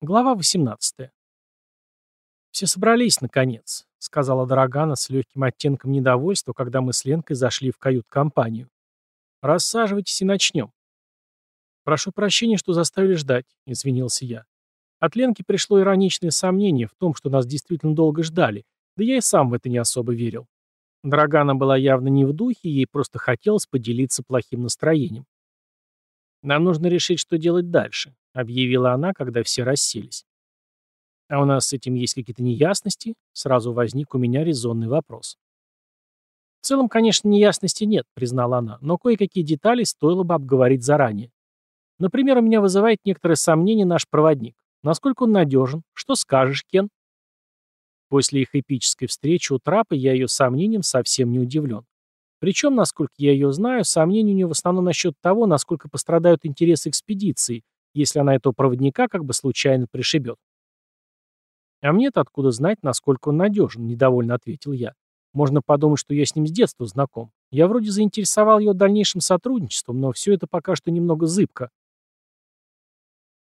Глава 18. «Все собрались, наконец», — сказала Дорогана с легким оттенком недовольства, когда мы с Ленкой зашли в кают-компанию. «Рассаживайтесь и начнем». «Прошу прощения, что заставили ждать», — извинился я. От Ленки пришло ироничное сомнение в том, что нас действительно долго ждали, да я и сам в это не особо верил. Дорогана была явно не в духе, ей просто хотелось поделиться плохим настроением. «Нам нужно решить, что делать дальше», — объявила она, когда все расселись. «А у нас с этим есть какие-то неясности?» Сразу возник у меня резонный вопрос. «В целом, конечно, неясности нет», — признала она, «но кое-какие детали стоило бы обговорить заранее. Например, у меня вызывает некоторое сомнение наш проводник. Насколько он надежен? Что скажешь, Кен?» После их эпической встречи у трапа я ее сомнением совсем не удивлен. Причем, насколько я ее знаю, сомнения у нее в основном насчет того, насколько пострадают интересы экспедиции, если она этого проводника как бы случайно пришибет. «А мне-то откуда знать, насколько он надежен?» – недовольно ответил я. «Можно подумать, что я с ним с детства знаком. Я вроде заинтересовал его дальнейшим сотрудничеством, но все это пока что немного зыбко».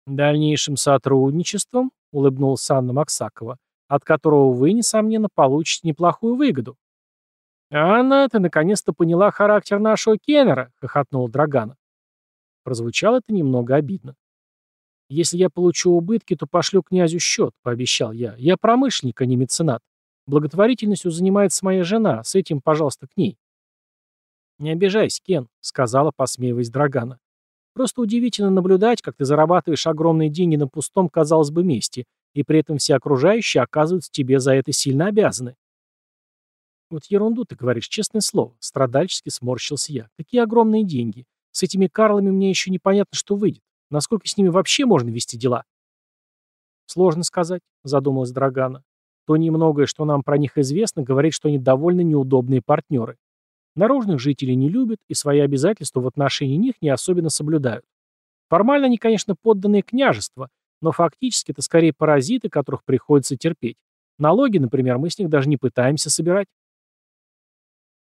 «Дальнейшим сотрудничеством?» – улыбнулась Анна Максакова, «от которого вы, несомненно, получите неплохую выгоду». «Анна, ты наконец-то поняла характер нашего Кеннера», — хохотнул Драгана. Прозвучало это немного обидно. «Если я получу убытки, то пошлю князю счет», — пообещал я. «Я промышленник, а не меценат. Благотворительностью занимается моя жена. С этим, пожалуйста, к ней». «Не обижайся, Кен», — сказала, посмеиваясь Драгана. «Просто удивительно наблюдать, как ты зарабатываешь огромные деньги на пустом, казалось бы, месте, и при этом все окружающие оказываются тебе за это сильно обязаны. «Вот ерунду ты говоришь, честное слово», — страдальчески сморщился я. «Какие огромные деньги. С этими Карлами мне еще непонятно, что выйдет. Насколько с ними вообще можно вести дела?» «Сложно сказать», — задумалась Драгана. «То немногое, что нам про них известно, говорит, что они довольно неудобные партнеры. Наружных жителей не любят и свои обязательства в отношении них не особенно соблюдают. Формально они, конечно, подданные княжества, но фактически это скорее паразиты, которых приходится терпеть. Налоги, например, мы с них даже не пытаемся собирать.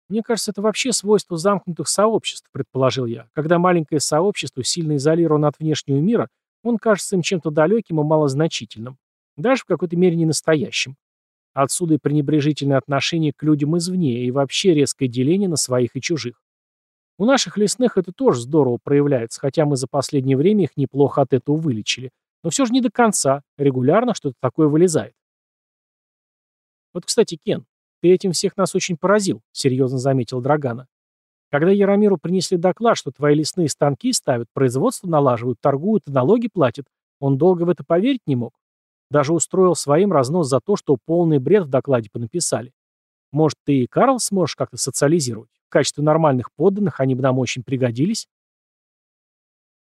Мне кажется, это вообще свойство замкнутых сообществ, предположил я. Когда маленькое сообщество сильно изолировано от внешнего мира, он кажется им чем-то далеким и малозначительным. Даже в какой-то мере не настоящим. Отсюда и пренебрежительное отношение к людям извне, и вообще резкое деление на своих и чужих. У наших лесных это тоже здорово проявляется, хотя мы за последнее время их неплохо от этого вылечили. Но все же не до конца, регулярно что-то такое вылезает. Вот, кстати, Кен, «Ты этим всех нас очень поразил», — серьезно заметил Драгана. «Когда Яромиру принесли доклад, что твои лесные станки ставят, производство налаживают, торгуют и налоги платят, он долго в это поверить не мог. Даже устроил своим разнос за то, что полный бред в докладе понаписали. Может, ты и Карл сможешь как-то социализировать? В качестве нормальных подданных они бы нам очень пригодились?»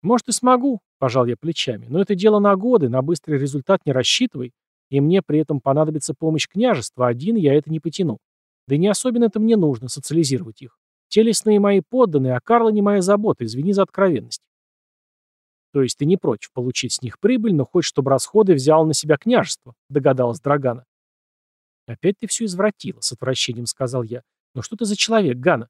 «Может, и смогу», — пожал я плечами, «но это дело на годы, на быстрый результат не рассчитывай. И мне при этом понадобится помощь княжества, один я это не потяну. Да не особенно это мне нужно, социализировать их. Те лесные мои подданные, а Карла не моя забота, извини за откровенность. То есть ты не против получить с них прибыль, но хочешь, чтобы расходы взял на себя княжество, догадалась Драгана. Опять ты все извратила, с отвращением сказал я. Но что ты за человек, Гана?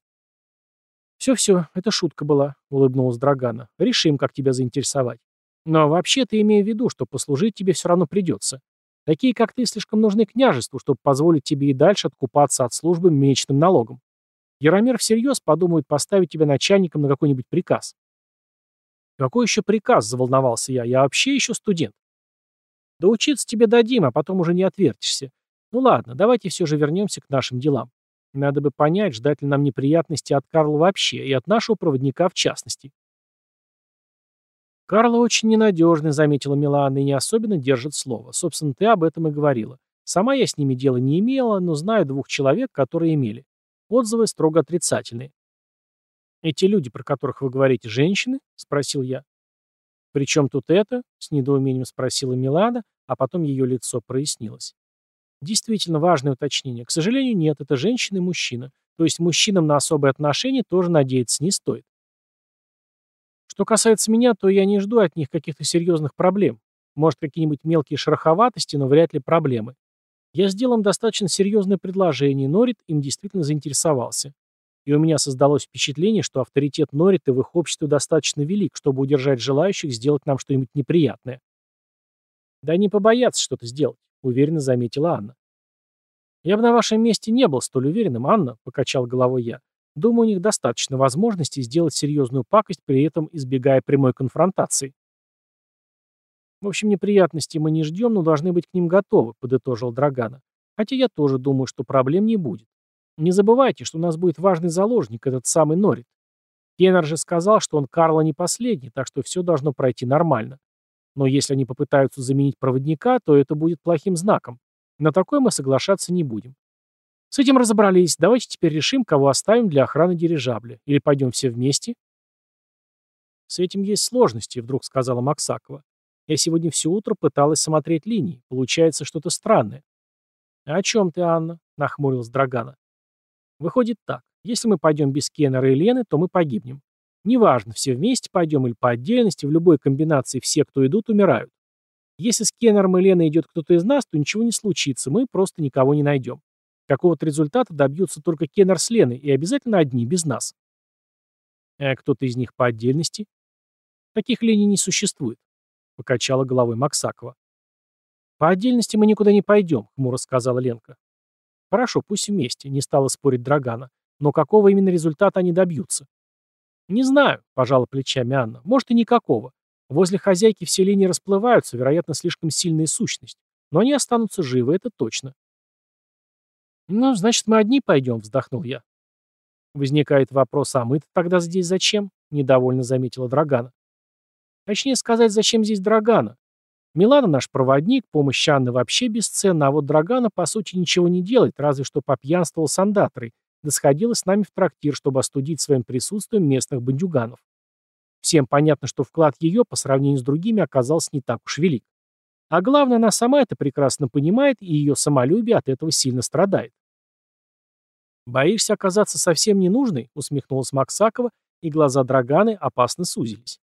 Все-все, это шутка была, улыбнулась Драгана. Решим, как тебя заинтересовать. Но вообще ты имею в виду, что послужить тебе все равно придется. Такие, как ты, слишком нужны княжеству, чтобы позволить тебе и дальше откупаться от службы месячным налогом. Яромир всерьез подумает поставить тебя начальником на какой-нибудь приказ. Какой еще приказ, заволновался я, я вообще еще студент. Да учиться тебе дадим, а потом уже не отвертишься. Ну ладно, давайте все же вернемся к нашим делам. Надо бы понять, ждать ли нам неприятности от Карла вообще, и от нашего проводника в частности. «Карла очень ненадежный», — заметила Милана, — «и не особенно держит слово. Собственно, ты об этом и говорила. Сама я с ними дела не имела, но знаю двух человек, которые имели. Отзывы строго отрицательные». «Эти люди, про которых вы говорите, женщины?» — спросил я. «При чем тут это?» — с недоумением спросила Милана, а потом ее лицо прояснилось. Действительно важное уточнение. К сожалению, нет, это женщина и мужчина. То есть мужчинам на особые отношения тоже надеяться не стоит. Что касается меня, то я не жду от них каких-то серьезных проблем. Может, какие-нибудь мелкие шероховатости, но вряд ли проблемы. Я сделал достаточно серьезное предложение, и Норит им действительно заинтересовался. И у меня создалось впечатление, что авторитет Норита в их обществе достаточно велик, чтобы удержать желающих сделать нам что-нибудь неприятное. Да не побояться что-то сделать, уверенно заметила Анна. Я бы на вашем месте не был столь уверенным, Анна, покачал головой я. Думаю, у них достаточно возможностей сделать серьезную пакость, при этом избегая прямой конфронтации. В общем, неприятностей мы не ждем, но должны быть к ним готовы, подытожил Драгана. Хотя я тоже думаю, что проблем не будет. Не забывайте, что у нас будет важный заложник, этот самый Норит. Кеннер же сказал, что он Карла не последний, так что все должно пройти нормально. Но если они попытаются заменить проводника, то это будет плохим знаком. На такое мы соглашаться не будем. С этим разобрались. Давайте теперь решим, кого оставим для охраны дирижабля. Или пойдем все вместе? С этим есть сложности, вдруг сказала Максакова. Я сегодня все утро пыталась смотреть линии. Получается что-то странное. «О чем ты, Анна?» — нахмурилась Драгана. «Выходит так. Если мы пойдем без Кеннера и Лены, то мы погибнем. Неважно, все вместе пойдем или по отдельности, в любой комбинации все, кто идут, умирают. Если с Кеннером и Леной идет кто-то из нас, то ничего не случится, мы просто никого не найдем. Какого-то результата добьются только Кеннер с Леной, и обязательно одни, без нас. А кто-то из них по отдельности? Таких линий не существует, покачала головой Максакова. По отдельности мы никуда не пойдем, хмуро сказала Ленка. Хорошо, пусть вместе, не стала спорить Драгана. Но какого именно результата они добьются? Не знаю, пожала плечами Анна. Может и никакого. Возле хозяйки все линии расплываются, вероятно, слишком сильная сущность. Но они останутся живы, это точно. Ну, значит, мы одни пойдем, вздохнул я. Возникает вопрос, а мы-то тогда здесь зачем? Недовольно заметила Драгана. Точнее сказать, зачем здесь Драгана? Милана наш проводник, помощь Анны вообще бесценна, а вот Драгана, по сути, ничего не делает, разве что попьянствовал с андаторой, да сходила с нами в трактир, чтобы остудить своим присутствием местных бандюганов. Всем понятно, что вклад ее по сравнению с другими оказался не так уж велик. А главное, она сама это прекрасно понимает, и ее самолюбие от этого сильно страдает. «Боишься оказаться совсем ненужной?» — усмехнулась Максакова, и глаза Драганы опасно сузились.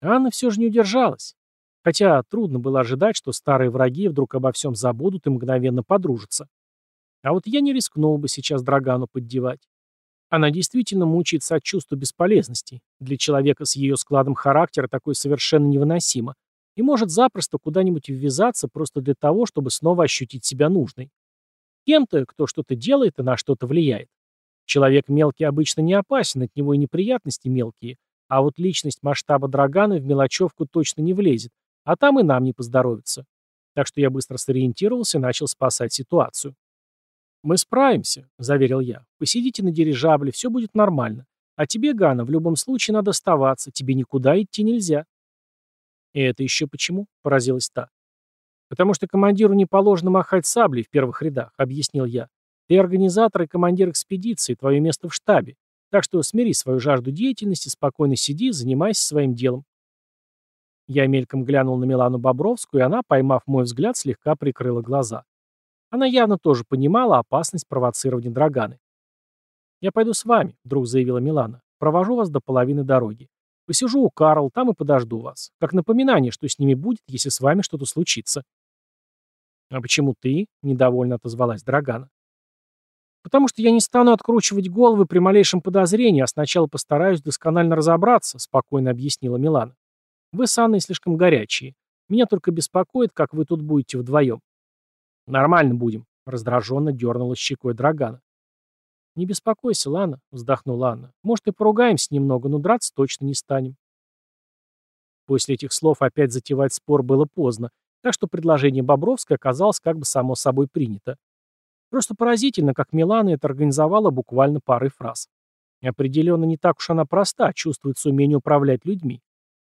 Анна все же не удержалась. Хотя трудно было ожидать, что старые враги вдруг обо всем забудут и мгновенно подружатся. А вот я не рискнул бы сейчас Драгану поддевать. Она действительно мучается от чувства бесполезности. Для человека с ее складом характера такое совершенно невыносимо. И может запросто куда-нибудь ввязаться просто для того, чтобы снова ощутить себя нужной. Кем-то, кто что-то делает и на что-то влияет. Человек мелкий обычно не опасен, от него и неприятности мелкие. А вот личность масштаба Драгана в мелочевку точно не влезет. А там и нам не поздоровится. Так что я быстро сориентировался и начал спасать ситуацию. «Мы справимся», — заверил я. «Посидите на дирижабле, все будет нормально. А тебе, Гана, в любом случае надо оставаться, тебе никуда идти нельзя». «И это еще почему?» — поразилась та. «Потому что командиру не положено махать саблей в первых рядах», — объяснил я. «Ты организатор и командир экспедиции, твое место в штабе. Так что смири свою жажду деятельности, спокойно сиди, занимайся своим делом». Я мельком глянул на Милану Бобровскую, и она, поймав мой взгляд, слегка прикрыла глаза. Она явно тоже понимала опасность провоцирования Драганы. «Я пойду с вами», — вдруг заявила Милана. «Провожу вас до половины дороги. Посижу у Карл, там и подожду вас. Как напоминание, что с ними будет, если с вами что-то случится». «А почему ты?» — недовольно отозвалась Драгана. «Потому что я не стану откручивать головы при малейшем подозрении, а сначала постараюсь досконально разобраться», — спокойно объяснила Милана. «Вы с Анной слишком горячие. Меня только беспокоит, как вы тут будете вдвоем. «Нормально будем», — раздраженно дернула щекой Драгана. «Не беспокойся, Лана», — вздохнула Анна. «Может, и поругаемся немного, но драться точно не станем». После этих слов опять затевать спор было поздно, так что предложение Бобровской оказалось как бы само собой принято. Просто поразительно, как Милана это организовала буквально парой фраз. определенно не так уж она проста, чувствуется умение управлять людьми.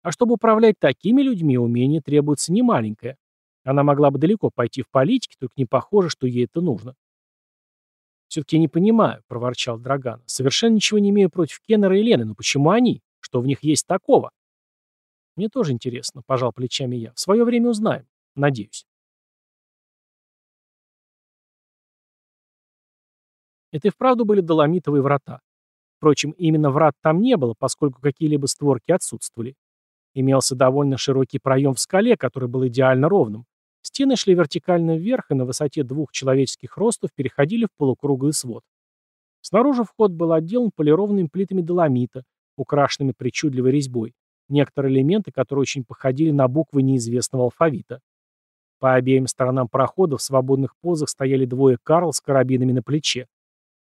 А чтобы управлять такими людьми, умение требуется немаленькое. Она могла бы далеко пойти в политике, только не похоже, что ей это нужно. «Все-таки не понимаю», — проворчал Драган. «Совершенно ничего не имею против Кеннера и Лены, но почему они? Что в них есть такого?» «Мне тоже интересно», — пожал плечами я. «В свое время узнаем. Надеюсь». Это и вправду были доломитовые врата. Впрочем, именно врат там не было, поскольку какие-либо створки отсутствовали. Имелся довольно широкий проем в скале, который был идеально ровным, Стены шли вертикально вверх и на высоте двух человеческих ростов переходили в полукруглый свод. Снаружи вход был отделан полированными плитами доломита, украшенными причудливой резьбой, некоторые элементы, которые очень походили на буквы неизвестного алфавита. По обеим сторонам прохода в свободных позах стояли двое Карл с карабинами на плече.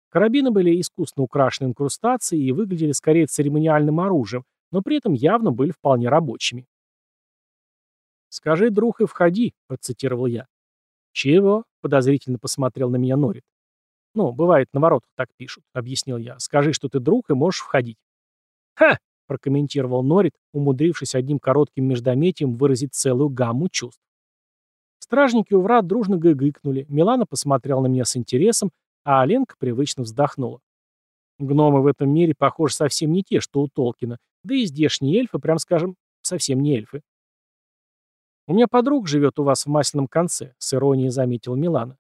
Карабины были искусно украшены инкрустацией и выглядели скорее церемониальным оружием, но при этом явно были вполне рабочими. «Скажи, друг, и входи», — процитировал я. «Чего?» — подозрительно посмотрел на меня Норит. «Ну, бывает, на воротах так пишут», — объяснил я. «Скажи, что ты друг, и можешь входить». «Ха!» — прокомментировал Норит, умудрившись одним коротким междометием выразить целую гамму чувств. Стражники у врат дружно гыгыкнули, Милана посмотрела на меня с интересом, а Аленка привычно вздохнула. Гномы в этом мире, похоже, совсем не те, что у Толкина, да и здешние эльфы, прям скажем, совсем не эльфы. «У меня подруг живет у вас в масляном конце», — с иронией заметил Милана.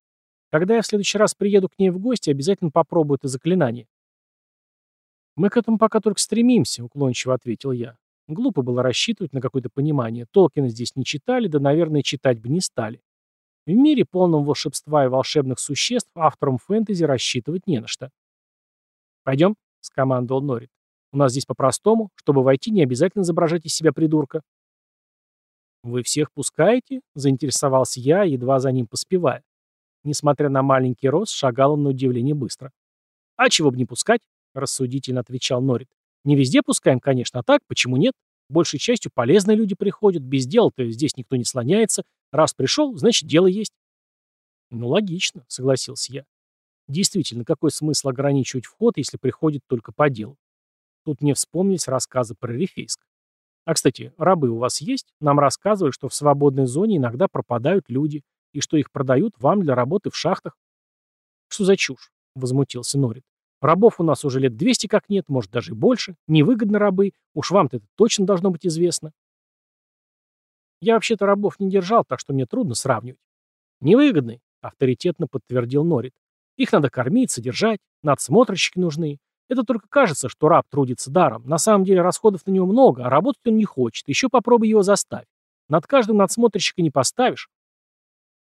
«Когда я в следующий раз приеду к ней в гости, обязательно попробую это заклинание». «Мы к этому пока только стремимся», — уклончиво ответил я. Глупо было рассчитывать на какое-то понимание. Толкина здесь не читали, да, наверное, читать бы не стали. В мире, полном волшебства и волшебных существ, авторам фэнтези рассчитывать не на что. «Пойдем», — скомандовал Норит. «У нас здесь по-простому. Чтобы войти, не обязательно изображать из себя придурка». «Вы всех пускаете?» — заинтересовался я, едва за ним поспевая. Несмотря на маленький рост, шагал он на удивление быстро. «А чего бы не пускать?» — рассудительно отвечал Норит. «Не везде пускаем, конечно, а так, почему нет? Большей частью полезные люди приходят, без дела-то здесь никто не слоняется. Раз пришел, значит, дело есть». «Ну, логично», — согласился я. «Действительно, какой смысл ограничивать вход, если приходит только по делу?» Тут мне вспомнились рассказы про Рифейск. А, кстати, рабы у вас есть? Нам рассказывали, что в свободной зоне иногда пропадают люди, и что их продают вам для работы в шахтах. Что за чушь? Возмутился Норит. Рабов у нас уже лет 200 как нет, может даже больше. Невыгодно рабы. Уж вам-то это точно должно быть известно. Я вообще-то рабов не держал, так что мне трудно сравнивать. Невыгодный, авторитетно подтвердил Норит. Их надо кормить, содержать, надсмотрщики нужны. Это только кажется, что раб трудится даром. На самом деле расходов на него много, а работать он не хочет. Еще попробуй его заставить. Над каждым надсмотрщика не поставишь.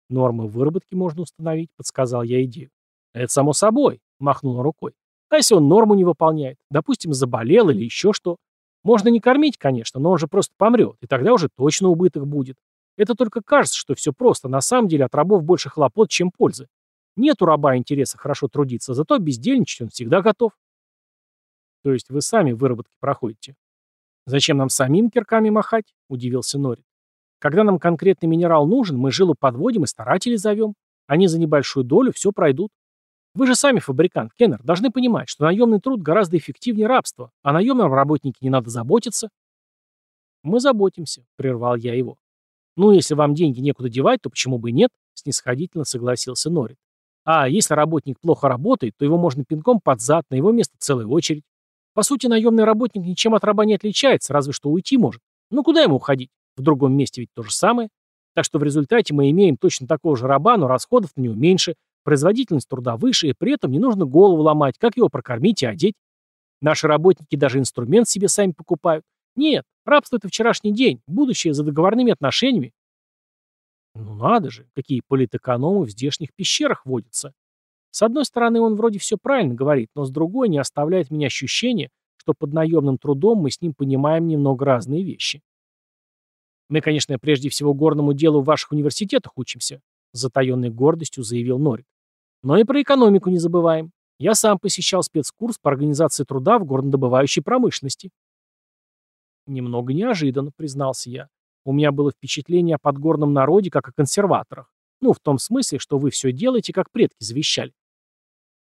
Нормы выработки можно установить, подсказал я идею. Это само собой, махнула рукой. А если он норму не выполняет? Допустим, заболел или еще что? Можно не кормить, конечно, но он же просто помрет, и тогда уже точно убыток будет. Это только кажется, что все просто. На самом деле от рабов больше хлопот, чем пользы. Нет у раба интереса хорошо трудиться, зато бездельничать он всегда готов. То есть вы сами выработки проходите. Зачем нам самим кирками махать? Удивился Норит. Когда нам конкретный минерал нужен, мы жилу подводим и старателей зовем. Они за небольшую долю все пройдут. Вы же сами фабрикант, Кеннер, должны понимать, что наемный труд гораздо эффективнее рабства, а наемном работнике не надо заботиться. Мы заботимся, прервал я его. Ну, если вам деньги некуда девать, то почему бы и нет? Снисходительно согласился Норит. А если работник плохо работает, то его можно пинком под зад, на его место целая очередь. По сути, наемный работник ничем от раба не отличается, разве что уйти может. Ну куда ему уходить? В другом месте ведь то же самое. Так что в результате мы имеем точно такого же раба, но расходов на него меньше, производительность труда выше, и при этом не нужно голову ломать, как его прокормить и одеть. Наши работники даже инструмент себе сами покупают. Нет, рабство — это вчерашний день, будущее за договорными отношениями. Ну надо же, какие политэкономы в здешних пещерах водятся. С одной стороны, он вроде все правильно говорит, но с другой не оставляет меня ощущение, что под наемным трудом мы с ним понимаем немного разные вещи. Мы, конечно, прежде всего горному делу в ваших университетах учимся, с затаенной гордостью заявил Норит. Но и про экономику не забываем. Я сам посещал спецкурс по организации труда в горнодобывающей промышленности. Немного неожиданно, признался я. У меня было впечатление о подгорном народе, как о консерваторах. Ну, в том смысле, что вы все делаете, как предки завещали.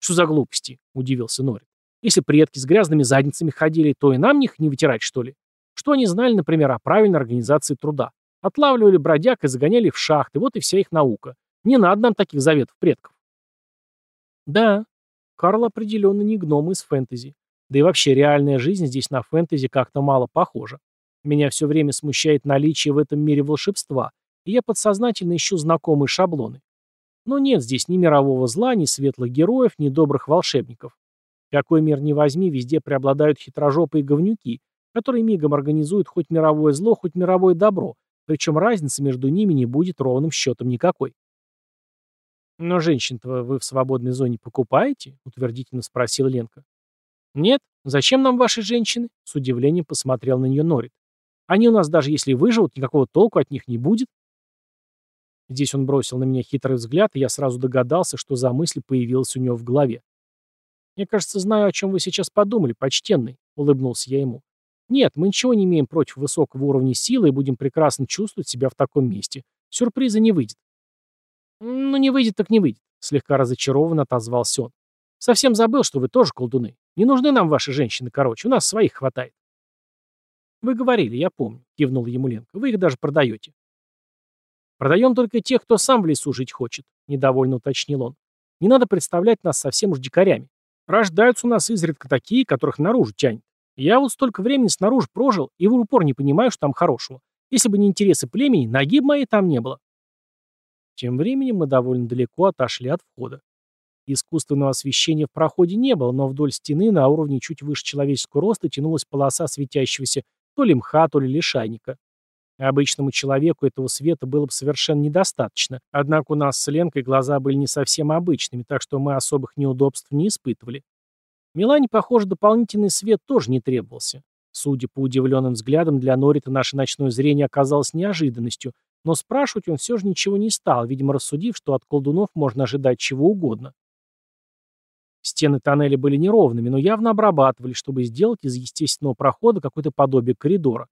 «Что за глупости?» — удивился Норит. «Если предки с грязными задницами ходили, то и нам них не вытирать, что ли? Что они знали, например, о правильной организации труда? Отлавливали бродяг и загоняли в шахты, вот и вся их наука. Не надо нам таких заветов предков». Да, Карл определенно не гном из фэнтези. Да и вообще реальная жизнь здесь на фэнтези как-то мало похожа. Меня все время смущает наличие в этом мире волшебства, и я подсознательно ищу знакомые шаблоны. Но нет здесь ни мирового зла, ни светлых героев, ни добрых волшебников. Какой мир ни возьми, везде преобладают хитрожопые говнюки, которые мигом организуют хоть мировое зло, хоть мировое добро, причем разницы между ними не будет ровным счетом никакой. «Но женщин-то вы в свободной зоне покупаете?» — утвердительно спросил Ленка. «Нет. Зачем нам ваши женщины?» — с удивлением посмотрел на нее Норит. «Они у нас даже если выживут, никакого толку от них не будет». Здесь он бросил на меня хитрый взгляд, и я сразу догадался, что за мысль появилась у него в голове. «Я, кажется, знаю, о чем вы сейчас подумали, почтенный», — улыбнулся я ему. «Нет, мы ничего не имеем против высокого уровня силы и будем прекрасно чувствовать себя в таком месте. Сюрприза не выйдет». «Ну, не выйдет, так не выйдет», — слегка разочарованно отозвался он. «Совсем забыл, что вы тоже колдуны. Не нужны нам ваши женщины, короче, у нас своих хватает». «Вы говорили, я помню», — кивнул Емуленко. «Вы их даже продаете». «Продаем только тех, кто сам в лесу жить хочет», — недовольно уточнил он. «Не надо представлять нас совсем уж дикарями. Рождаются у нас изредка такие, которых наружу тянет. Я вот столько времени снаружи прожил, и в упор не понимаю, что там хорошего. Если бы не интересы племени, ноги моей там не было». Тем временем мы довольно далеко отошли от входа. Искусственного освещения в проходе не было, но вдоль стены на уровне чуть выше человеческого роста тянулась полоса светящегося то ли мха, то ли лишайника. Обычному человеку этого света было бы совершенно недостаточно, однако у нас с Ленкой глаза были не совсем обычными, так что мы особых неудобств не испытывали. Милане, похоже, дополнительный свет тоже не требовался. Судя по удивленным взглядам, для Норита наше ночное зрение оказалось неожиданностью, но спрашивать он все же ничего не стал, видимо, рассудив, что от колдунов можно ожидать чего угодно. Стены тоннеля были неровными, но явно обрабатывали, чтобы сделать из естественного прохода какое-то подобие коридора.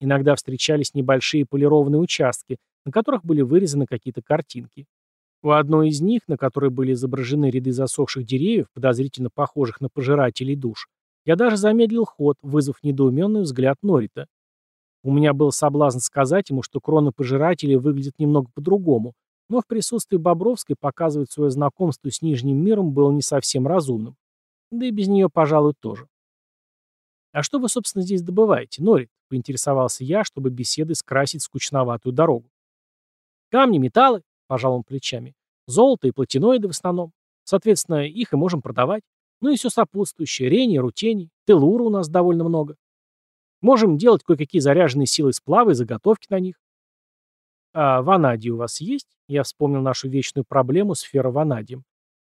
Иногда встречались небольшие полированные участки, на которых были вырезаны какие-то картинки. У одной из них, на которой были изображены ряды засохших деревьев, подозрительно похожих на пожирателей душ, я даже замедлил ход, вызвав недоуменный взгляд Норита. У меня был соблазн сказать ему, что кроны пожирателей выглядят немного по-другому, но в присутствии Бобровской показывать свое знакомство с Нижним миром было не совсем разумным. Да и без нее, пожалуй, тоже. «А что вы, собственно, здесь добываете, Норит?» — поинтересовался я, чтобы беседы скрасить скучноватую дорогу. «Камни, металлы», — пожал он плечами. «Золото и платиноиды в основном. Соответственно, их и можем продавать. Ну и все сопутствующее, рени, рутений, телура у нас довольно много. Можем делать кое-какие заряженные силы сплавы и заготовки на них. А ванадий у вас есть? Я вспомнил нашу вечную проблему с феррованадием.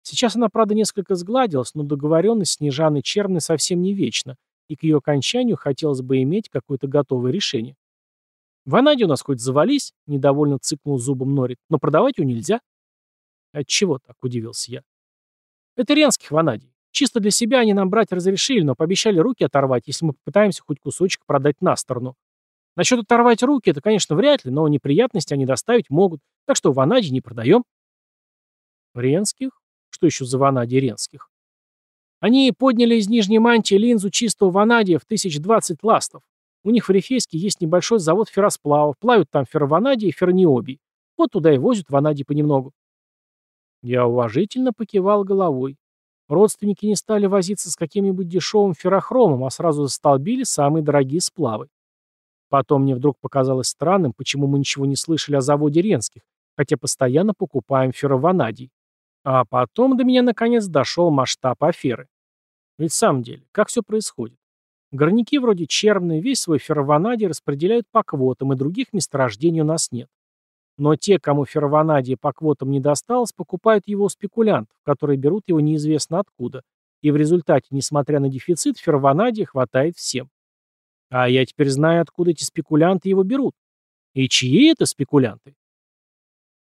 Сейчас она, правда, несколько сгладилась, но договоренность с Снежаной Черной совсем не вечна и к ее окончанию хотелось бы иметь какое-то готовое решение. «Ванади у нас хоть завались», — недовольно цыкнул зубом Норит, — «но продавать ее нельзя». «Отчего так?» — удивился я. «Это ренских ванадий. Чисто для себя они нам брать разрешили, но пообещали руки оторвать, если мы попытаемся хоть кусочек продать на сторону. Насчет оторвать руки, это, конечно, вряд ли, но неприятности они доставить могут, так что ванади не продаем». «Ренских? Что еще за ванади ренских?» Они подняли из нижней мантии линзу чистого ванадия в 1020 ластов. У них в Рифейске есть небольшой завод ферросплавов, плавят там феррованадий и феррониобий. Вот туда и возят ванадий понемногу. Я уважительно покивал головой. Родственники не стали возиться с каким-нибудь дешевым феррохромом, а сразу застолбили самые дорогие сплавы. Потом мне вдруг показалось странным, почему мы ничего не слышали о заводе Ренских, хотя постоянно покупаем феррованадий. А потом до меня наконец дошел масштаб аферы. Ведь в самом деле, как все происходит? Горняки вроде черные весь свой феррованадий распределяют по квотам, и других месторождений у нас нет. Но те, кому феррованадий по квотам не досталось, покупают его у спекулянтов, которые берут его неизвестно откуда. И в результате, несмотря на дефицит, феррованадия хватает всем. А я теперь знаю, откуда эти спекулянты его берут. И чьи это спекулянты?